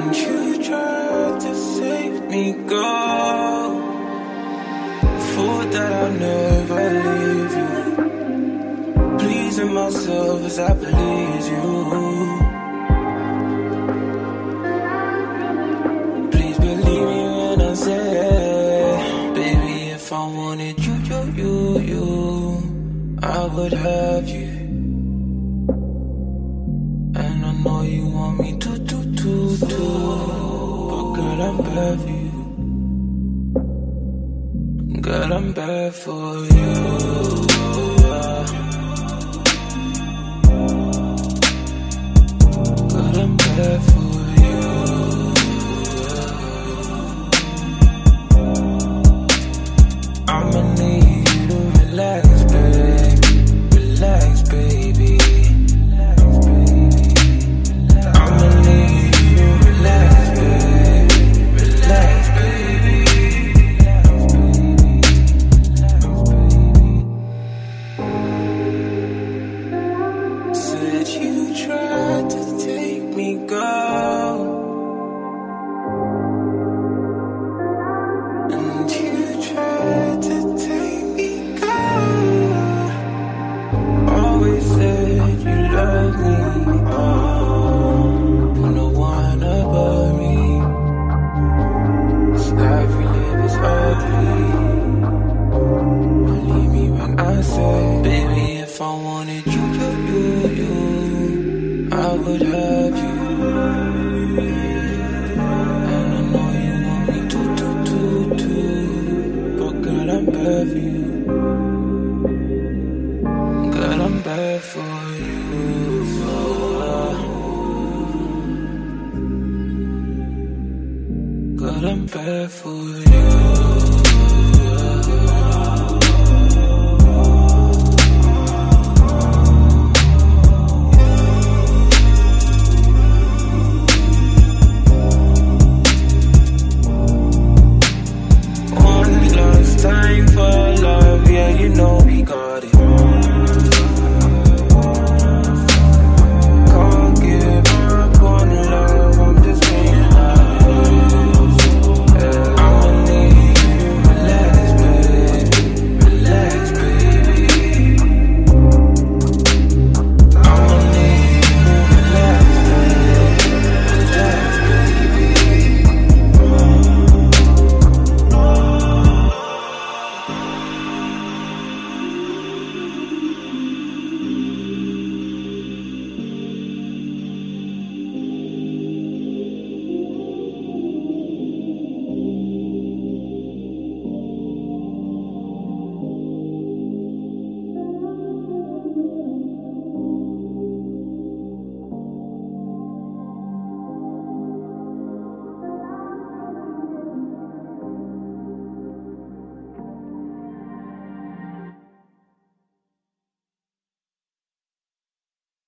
Didn't you try to save me, girl? Fool that I'll never leave you. Pleasing myself as I please you. I would have you but I'm bad for you. Girl, I'm bad for you. I baby, if I wanted you, you, you, you, I would have you. And I know you want me to, to, to, to, but girl, I'm bad for you. Girl, I'm bad for you. Girl, I'm bad for you.